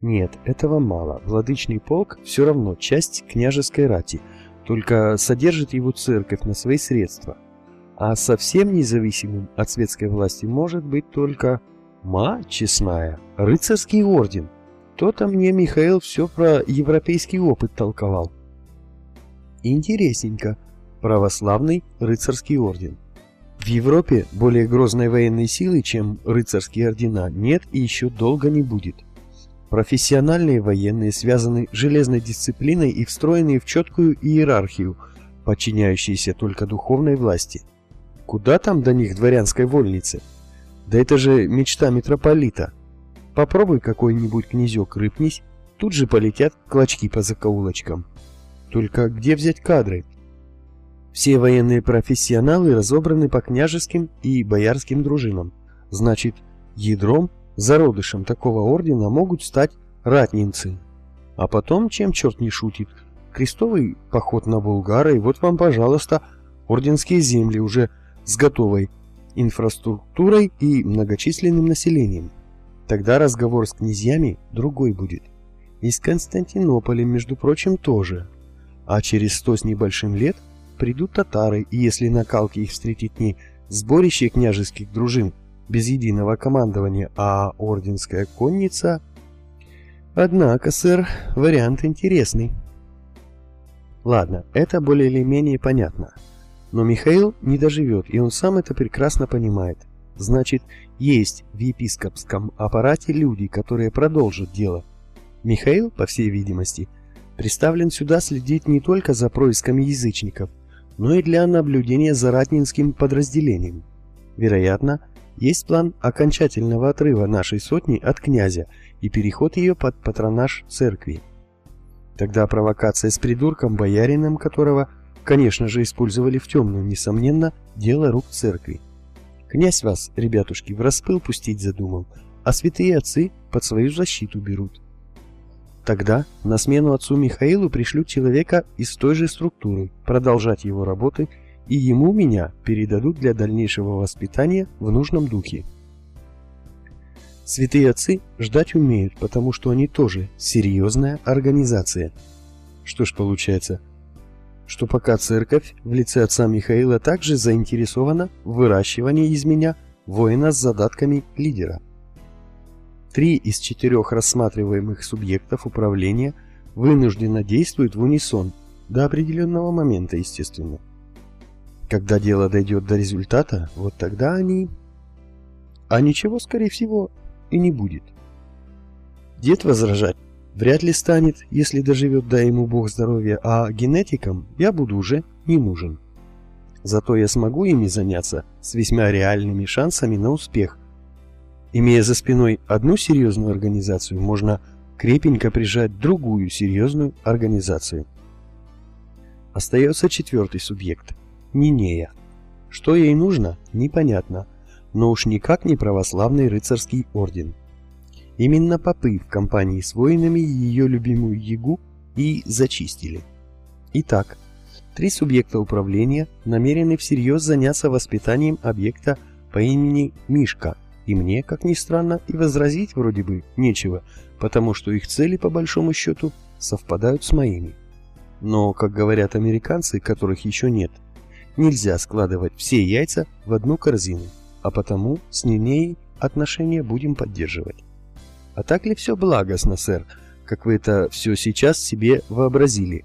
Нет, этого мало. Владычный полк все равно часть княжеской рати, только содержит его церковь на свои средства. А совсем независимым от светской власти может быть только мать честная, рыцарский орден. То-то мне Михаил все про европейский опыт толковал. Интересненько. Православный рыцарский орден. В Европе более грозной военной силы, чем рыцарские ордена, нет и еще долго не будет. Профессиональные военные связаны железной дисциплиной и встроенные в четкую иерархию, подчиняющиеся только духовной власти. Куда там до них дворянской вольницы? Да это же мечта митрополита. Попробуй какой-нибудь князек рыпнись, тут же полетят клочки по закоулочкам. Только где взять кадры? Все военные профессионалы разобраны по княжеским и боярским дружинам. Значит, ядром, зародышем такого ордена могут стать ратнинцы. А потом, чем черт не шутит, крестовый поход на Булгара, и вот вам, пожалуйста, орденские земли уже с готовой инфраструктурой и многочисленным населением. Тогда разговор с князьями другой будет. И с Константинополем, между прочим, тоже. А через сто с небольшим лет придут татары, и если на Калке их встретит не сборище княжеских дружин без единого командования, а орденская конница... Однако, сэр, вариант интересный. Ладно, это более или менее понятно. Но Михаил не доживет, и он сам это прекрасно понимает. Значит, есть в епископском аппарате люди, которые продолжат дело. Михаил, по всей видимости, представлен сюда следить не только за происками язычников, но и для наблюдения за ратнинским подразделением. Вероятно, есть план окончательного отрыва нашей сотни от князя и переход ее под патронаж церкви. Тогда провокация с придурком, боярином которого, конечно же, использовали в темную, несомненно, дело рук церкви. Князь вас, ребятушки, в распыл пустить задумал, а святые отцы под свою защиту берут. Тогда на смену отцу Михаилу пришлют человека из той же структуры, продолжать его работы, и ему меня передадут для дальнейшего воспитания в нужном духе. Святые отцы ждать умеют, потому что они тоже серьезная организация. Что ж получается, что пока церковь в лице отца Михаила также заинтересована в выращивании из меня воина с задатками лидера. Три из четырех рассматриваемых субъектов управления вынужденно действуют в унисон, до определенного момента, естественно. Когда дело дойдет до результата, вот тогда они... А ничего, скорее всего, и не будет. Дед возражать вряд ли станет, если доживет, дай ему бог здоровья, а генетикам я буду уже не нужен. Зато я смогу ими заняться с весьма реальными шансами на успех, Имея за спиной одну серьезную организацию, можно крепенько прижать другую серьезную организацию. Остается четвертый субъект – Нинея. Что ей нужно, непонятно, но уж никак не православный рыцарский орден. Именно попы в компании с воинами ее любимую Ягу и зачистили. Итак, три субъекта управления намерены всерьез заняться воспитанием объекта по имени Мишка – и мне, как ни странно, и возразить вроде бы нечего, потому что их цели, по большому счету, совпадают с моими. Но, как говорят американцы, которых еще нет, нельзя складывать все яйца в одну корзину, а потому с ней отношения будем поддерживать. А так ли все благостно, сэр, как вы это все сейчас себе вообразили?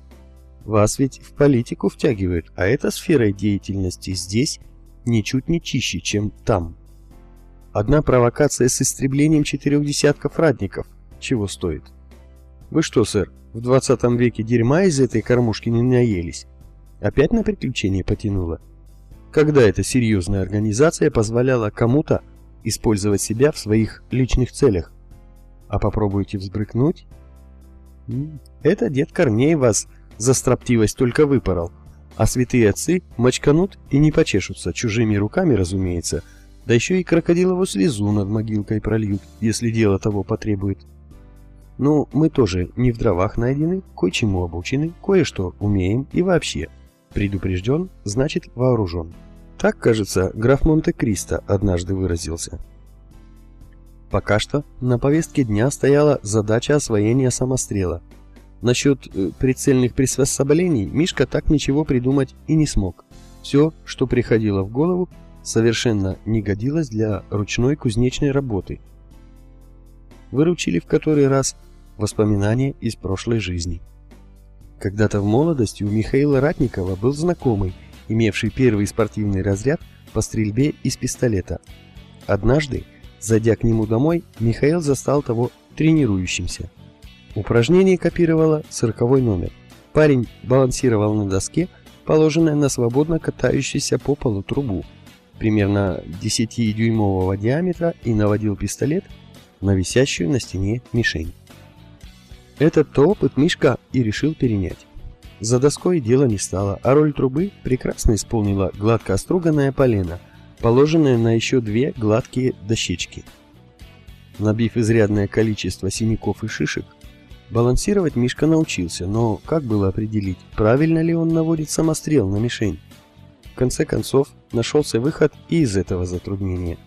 Вас ведь в политику втягивают, а эта сфера деятельности здесь ничуть не чище, чем там. Одна провокация с истреблением четырех десятков ратников. Чего стоит? Вы что, сэр, в двадцатом веке дерьма из этой кормушки не наелись? Опять на приключения потянуло? Когда эта серьезная организация позволяла кому-то использовать себя в своих личных целях? А попробуйте взбрыкнуть? Это дед Корней вас за строптивость только выпорол, а святые отцы мочканут и не почешутся, чужими руками, разумеется, да еще и крокодилову слезу над могилкой прольют, если дело того потребует. Ну, мы тоже не в дровах найдены, кое-чему обучены, кое-что умеем и вообще. Предупрежден, значит вооружен. Так, кажется, граф Монте-Кристо однажды выразился. Пока что на повестке дня стояла задача освоения самострела. Насчет э, прицельных приспособлений Мишка так ничего придумать и не смог. Все, что приходило в голову, совершенно не годилось для ручной кузнечной работы. Выручили в который раз воспоминания из прошлой жизни. Когда-то в молодости у Михаила Ратникова был знакомый, имевший первый спортивный разряд по стрельбе из пистолета. Однажды, зайдя к нему домой, Михаил застал того тренирующимся. Упражнение копировало сороковой номер. Парень балансировал на доске, положенной на свободно катающуюся по полу трубу, примерно 10-дюймового диаметра, и наводил пистолет на висящую на стене мишень. Этот опыт Мишка и решил перенять. За доской дело не стало, а роль трубы прекрасно исполнила гладко оструганное полено, положенное на еще две гладкие дощечки. Набив изрядное количество синяков и шишек, балансировать Мишка научился, но как было определить, правильно ли он наводит самострел на мишень? В конце концов, нашелся выход и из этого затруднения.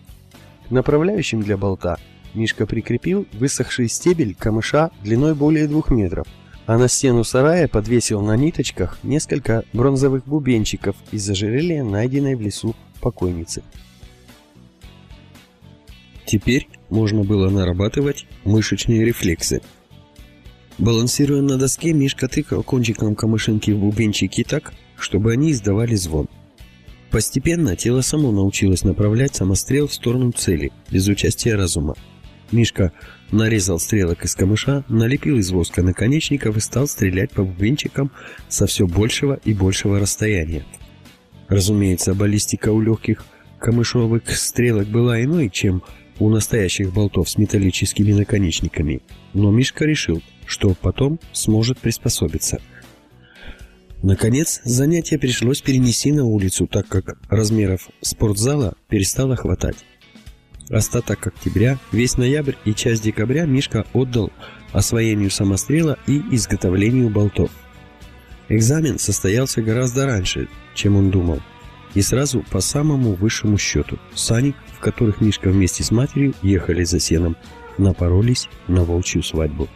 Направляющим для болта Мишка прикрепил высохший стебель камыша длиной более двух метров, а на стену сарая подвесил на ниточках несколько бронзовых бубенчиков из ожерелья, найденной в лесу покойницы. Теперь можно было нарабатывать мышечные рефлексы. Балансируя на доске, Мишка тыкал кончиком камышинки в бубенчики так, чтобы они издавали звон. Постепенно тело само научилось направлять самострел в сторону цели, без участия разума. Мишка нарезал стрелок из камыша, налепил из воска наконечников и стал стрелять по бубенчикам со все большего и большего расстояния. Разумеется, баллистика у легких камышовых стрелок была иной, чем у настоящих болтов с металлическими наконечниками, но Мишка решил, что потом сможет приспособиться. Наконец, занятие пришлось перенести на улицу, так как размеров спортзала перестало хватать. Остаток октября, весь ноябрь и часть декабря Мишка отдал освоению самострела и изготовлению болтов. Экзамен состоялся гораздо раньше, чем он думал, и сразу по самому высшему счету. Сани, в которых Мишка вместе с матерью ехали за сеном, напоролись на волчью свадьбу.